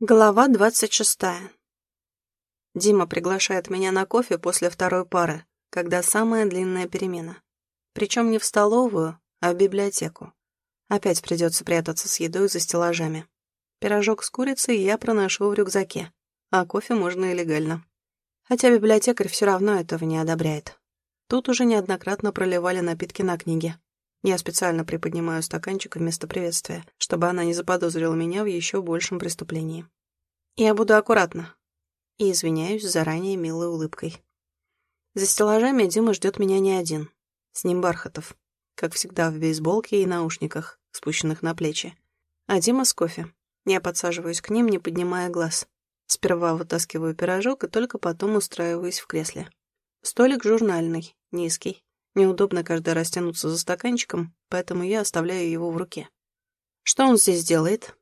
Глава двадцать шестая. Дима приглашает меня на кофе после второй пары, когда самая длинная перемена. Причем не в столовую, а в библиотеку. Опять придется прятаться с едой за стеллажами. Пирожок с курицей я проношу в рюкзаке, а кофе можно и легально. Хотя библиотекарь все равно этого не одобряет. Тут уже неоднократно проливали напитки на книги. Я специально приподнимаю стаканчик вместо приветствия, чтобы она не заподозрила меня в еще большем преступлении. Я буду аккуратна. И извиняюсь заранее милой улыбкой. За стеллажами Дима ждет меня не один. С ним Бархатов. Как всегда в бейсболке и наушниках, спущенных на плечи. А Дима с кофе. Я подсаживаюсь к ним, не поднимая глаз. Сперва вытаскиваю пирожок и только потом устраиваюсь в кресле. Столик журнальный, низкий, Неудобно каждый раз тянуться за стаканчиком, поэтому я оставляю его в руке. «Что он здесь делает?»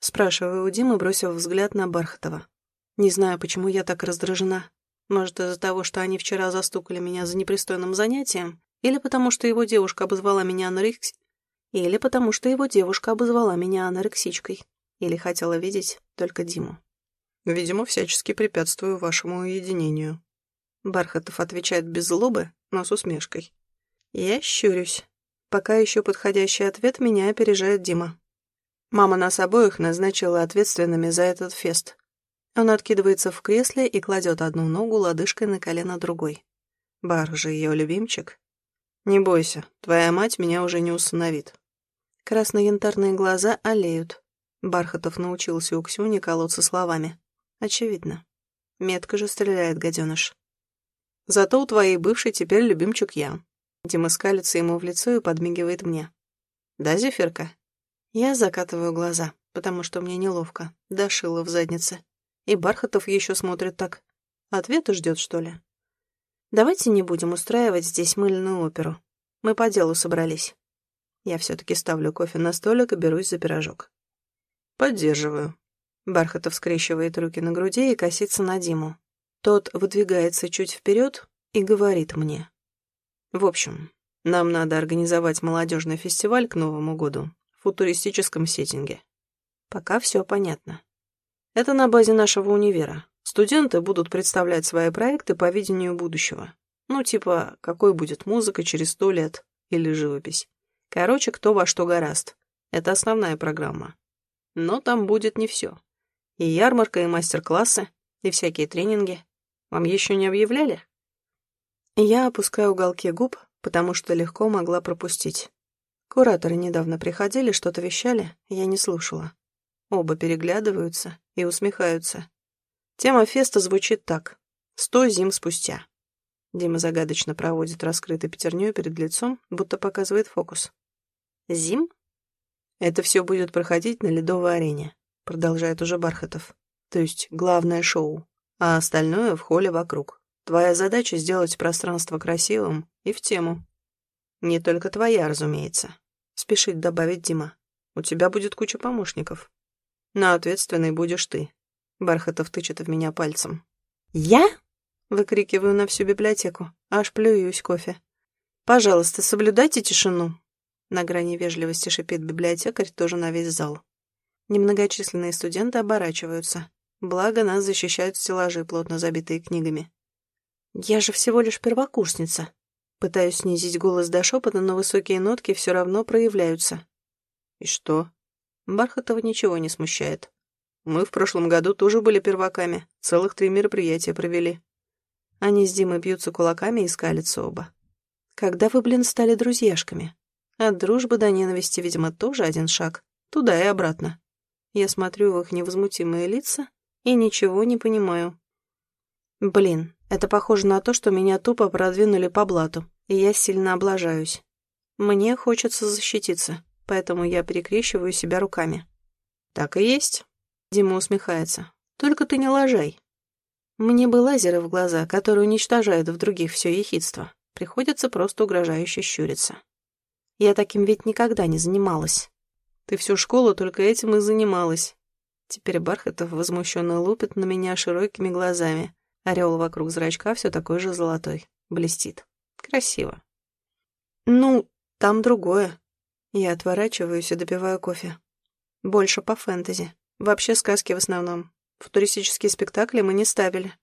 Спрашиваю у Димы, бросив взгляд на Бархатова. Не знаю, почему я так раздражена. Может, из-за того, что они вчера застукали меня за непристойным занятием, или потому что его девушка обозвала меня анорекс... Или потому что его девушка обозвала меня анорексичкой. Или хотела видеть только Диму. Видимо, всячески препятствую вашему уединению. Бархатов отвечает без злобы, но с усмешкой. Я щурюсь. Пока еще подходящий ответ меня опережает Дима. Мама нас обоих назначила ответственными за этот фест. Он откидывается в кресле и кладет одну ногу лодыжкой на колено другой. Бар же ее любимчик. Не бойся, твоя мать меня уже не усыновит. Красно-янтарные глаза олеют. Бархатов научился у Ксюни колоться словами. Очевидно. Метко же стреляет гаденыш. Зато у твоей бывшей теперь любимчик я. Дима скалится ему в лицо и подмигивает мне. Да, Зефирка? Я закатываю глаза, потому что мне неловко. Дошила в заднице. И Бархатов еще смотрит так. Ответа ждет, что ли? Давайте не будем устраивать здесь мыльную оперу. Мы по делу собрались. Я все-таки ставлю кофе на столик и берусь за пирожок. Поддерживаю. Бархатов скрещивает руки на груди и косится на Диму. Тот выдвигается чуть вперед и говорит мне. В общем, нам надо организовать молодежный фестиваль к Новому году в футуристическом сеттинге. Пока все понятно. Это на базе нашего универа. Студенты будут представлять свои проекты по видению будущего. Ну, типа, какой будет музыка через сто лет или живопись. Короче, кто во что гораст. Это основная программа. Но там будет не все. И ярмарка, и мастер-классы, и всякие тренинги. Вам еще не объявляли?» Я опускаю уголки губ, потому что легко могла пропустить. Кураторы недавно приходили, что-то вещали, я не слушала. Оба переглядываются и усмехаются. Тема феста звучит так. «Сто зим спустя». Дима загадочно проводит раскрытой пятерней перед лицом, будто показывает фокус. «Зим?» «Это все будет проходить на ледовой арене», — продолжает уже Бархатов. «То есть главное шоу а остальное в холле вокруг. Твоя задача — сделать пространство красивым и в тему. Не только твоя, разумеется, — спешит добавить Дима. У тебя будет куча помощников. Но ответственный будешь ты. Бархатов тычет в меня пальцем. «Я?» — выкрикиваю на всю библиотеку. Аж плююсь кофе. «Пожалуйста, соблюдайте тишину». На грани вежливости шипит библиотекарь тоже на весь зал. Немногочисленные студенты оборачиваются. Благо нас защищают стеллажи, плотно забитые книгами. Я же всего лишь первокурсница. Пытаюсь снизить голос до шепота, но высокие нотки все равно проявляются. И что? Бархатова ничего не смущает. Мы в прошлом году тоже были перваками. Целых три мероприятия провели. Они с Димой бьются кулаками и скалятся оба. Когда вы, блин, стали друзьяшками? От дружбы до ненависти, видимо, тоже один шаг. Туда и обратно. Я смотрю в их невозмутимые лица и ничего не понимаю. Блин, это похоже на то, что меня тупо продвинули по блату, и я сильно облажаюсь. Мне хочется защититься, поэтому я перекрещиваю себя руками. Так и есть. Дима усмехается. Только ты не лажай. Мне бы лазеры в глаза, которые уничтожают в других все ехидство. Приходится просто угрожающе щуриться. Я таким ведь никогда не занималась. Ты всю школу только этим и занималась. Теперь Бархатов возмущенно лупит на меня широкими глазами. Орел вокруг зрачка все такой же золотой. Блестит. Красиво. Ну, там другое. Я отворачиваюсь и допиваю кофе. Больше по фэнтези. Вообще сказки в основном. Футуристические спектакли мы не ставили.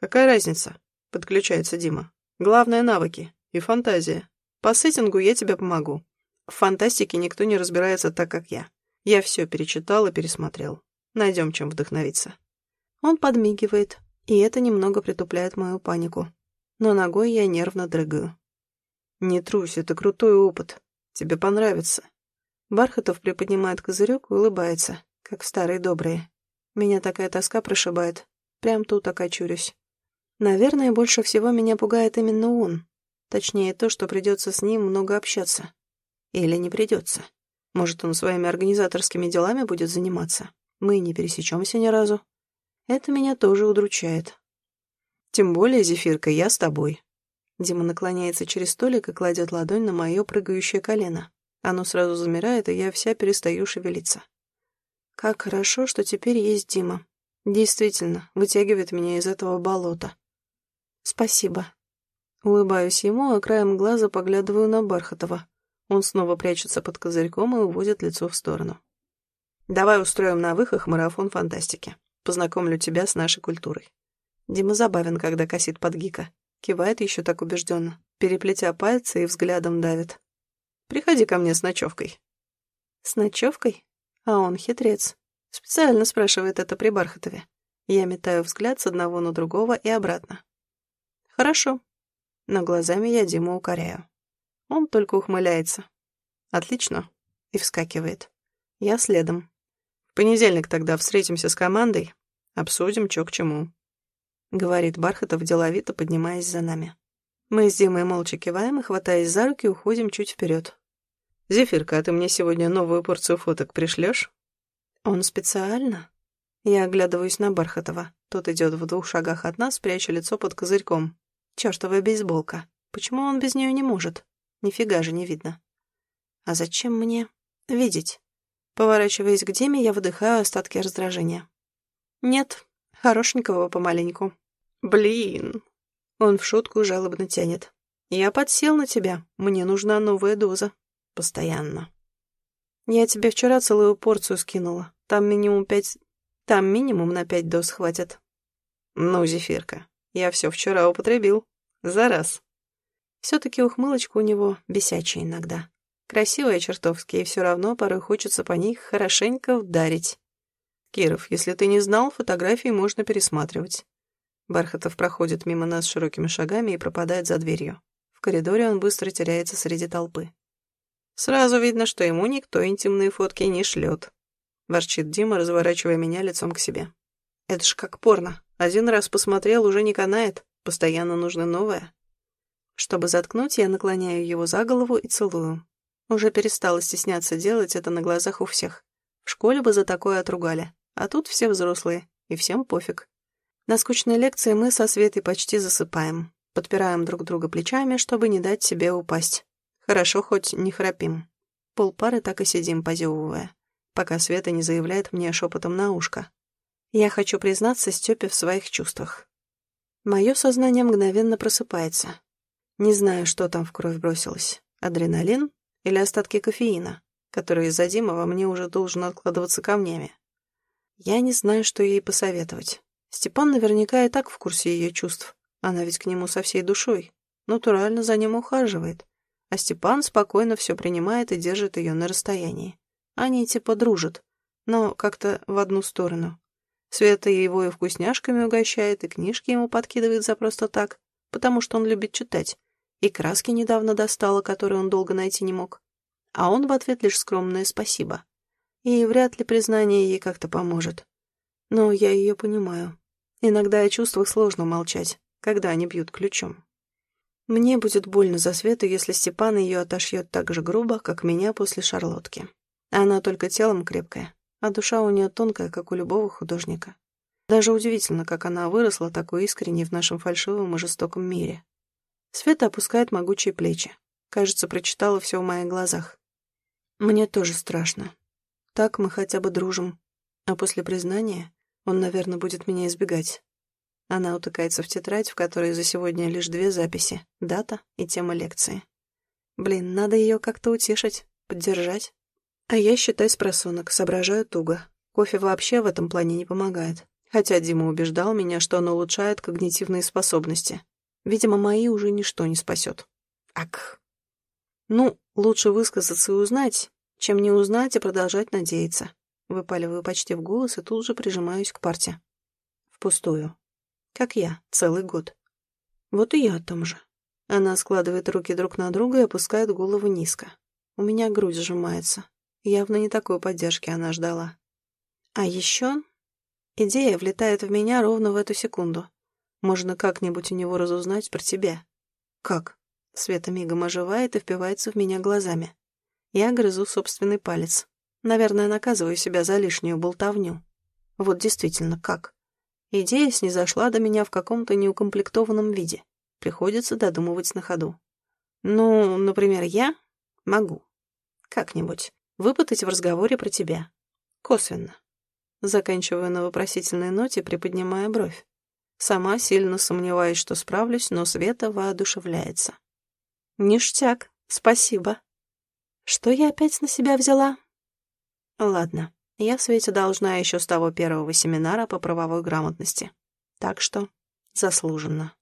Какая разница? Подключается Дима. Главное — навыки и фантазия. По сеттингу я тебе помогу. В фантастике никто не разбирается так, как я. Я все перечитал и пересмотрел. Найдем чем вдохновиться. Он подмигивает, и это немного притупляет мою панику. Но ногой я нервно дрыгаю. Не трусь, это крутой опыт. Тебе понравится. Бархатов приподнимает козырек и улыбается, как старые добрые. Меня такая тоска прошибает. Прям тут окочурюсь. Наверное, больше всего меня пугает именно он. Точнее, то, что придется с ним много общаться. Или не придется. Может, он своими организаторскими делами будет заниматься. Мы не пересечемся ни разу. Это меня тоже удручает. Тем более, Зефирка, я с тобой. Дима наклоняется через столик и кладет ладонь на мое прыгающее колено. Оно сразу замирает, и я вся перестаю шевелиться. Как хорошо, что теперь есть Дима. Действительно, вытягивает меня из этого болота. Спасибо. Улыбаюсь ему, а краем глаза поглядываю на Бархатова. Он снова прячется под козырьком и уводит лицо в сторону. «Давай устроим на выхах марафон фантастики. Познакомлю тебя с нашей культурой». Дима забавен, когда косит под гика. Кивает еще так убежденно, переплетя пальцы и взглядом давит. «Приходи ко мне с ночевкой». «С ночевкой? А он хитрец. Специально спрашивает это при Бархатове. Я метаю взгляд с одного на другого и обратно. Хорошо. Но глазами я Диму укоряю. Он только ухмыляется. Отлично. И вскакивает. Я следом. В понедельник тогда встретимся с командой. Обсудим, чё к чему. Говорит Бархатов деловито, поднимаясь за нами. Мы с Димой молча киваем и, хватаясь за руки, уходим чуть вперед. «Зефирка, а ты мне сегодня новую порцию фоток пришлешь? Он специально? Я оглядываюсь на Бархатова. Тот идет в двух шагах от нас, пряча лицо под козырьком. Чёртовая бейсболка. Почему он без нее не может? Нифига же не видно. А зачем мне видеть? Поворачиваясь к Диме, я выдыхаю остатки раздражения. Нет, хорошенького помаленьку. Блин. Он в шутку жалобно тянет. Я подсел на тебя. Мне нужна новая доза. Постоянно. Я тебе вчера целую порцию скинула. Там минимум пять... Там минимум на пять доз хватит. Ну, Зефирка, я все вчера употребил. За раз. Все-таки ухмылочка у него бесячая иногда. Красивая чертовски, и все равно порой хочется по них хорошенько вдарить. Киров, если ты не знал, фотографии можно пересматривать. Бархатов проходит мимо нас широкими шагами и пропадает за дверью. В коридоре он быстро теряется среди толпы. Сразу видно, что ему никто интимные фотки не шлет. Ворчит Дима, разворачивая меня лицом к себе. Это ж как порно. Один раз посмотрел, уже не канает. Постоянно нужно новое. Чтобы заткнуть, я наклоняю его за голову и целую. Уже перестала стесняться делать это на глазах у всех. В школе бы за такое отругали. А тут все взрослые, и всем пофиг. На скучной лекции мы со Светой почти засыпаем. Подпираем друг друга плечами, чтобы не дать себе упасть. Хорошо, хоть не храпим. Полпары так и сидим, позевывая, пока Света не заявляет мне шепотом на ушко. Я хочу признаться Степе в своих чувствах. Мое сознание мгновенно просыпается. Не знаю, что там в кровь бросилось. Адреналин или остатки кофеина, который из-за Дима во мне уже должен откладываться камнями. Я не знаю, что ей посоветовать. Степан наверняка и так в курсе ее чувств. Она ведь к нему со всей душой. Натурально за ним ухаживает а Степан спокойно все принимает и держит ее на расстоянии. Они типа дружат, но как-то в одну сторону. Света его и вкусняшками угощает, и книжки ему подкидывает за просто так, потому что он любит читать, и краски недавно достала, которые он долго найти не мог. А он в ответ лишь скромное спасибо. И вряд ли признание ей как-то поможет. Но я ее понимаю. Иногда о чувствах сложно молчать, когда они бьют ключом. Мне будет больно за Свету, если Степан ее отошьет так же грубо, как меня после шарлотки. Она только телом крепкая, а душа у нее тонкая, как у любого художника. Даже удивительно, как она выросла такой искренней в нашем фальшивом и жестоком мире. Света опускает могучие плечи. Кажется, прочитала все в моих глазах. Мне тоже страшно. Так мы хотя бы дружим. А после признания он, наверное, будет меня избегать. Она утыкается в тетрадь, в которой за сегодня лишь две записи — дата и тема лекции. Блин, надо ее как-то утешить, поддержать. А я, считай, с соображаю туго. Кофе вообще в этом плане не помогает. Хотя Дима убеждал меня, что оно улучшает когнитивные способности. Видимо, мои уже ничто не спасет. Ак. Ну, лучше высказаться и узнать, чем не узнать и продолжать надеяться. Выпаливаю почти в голос и тут же прижимаюсь к парте. Впустую. Как я, целый год. Вот и я о том же. Она складывает руки друг на друга и опускает голову низко. У меня грудь сжимается. Явно не такой поддержки она ждала. А еще идея влетает в меня ровно в эту секунду. Можно как-нибудь у него разузнать про тебя. Как? Света мигом оживает и впивается в меня глазами. Я грызу собственный палец. Наверное, наказываю себя за лишнюю болтовню. Вот действительно, как? Идея снизошла до меня в каком-то неукомплектованном виде. Приходится додумывать на ходу. Ну, например, я могу. Как-нибудь. Выпытать в разговоре про тебя. Косвенно. Заканчиваю на вопросительной ноте, приподнимая бровь. Сама сильно сомневаюсь, что справлюсь, но Света воодушевляется. Ништяк, спасибо. Что я опять на себя взяла? Ладно. Я Свете должна еще с того первого семинара по правовой грамотности. Так что заслуженно.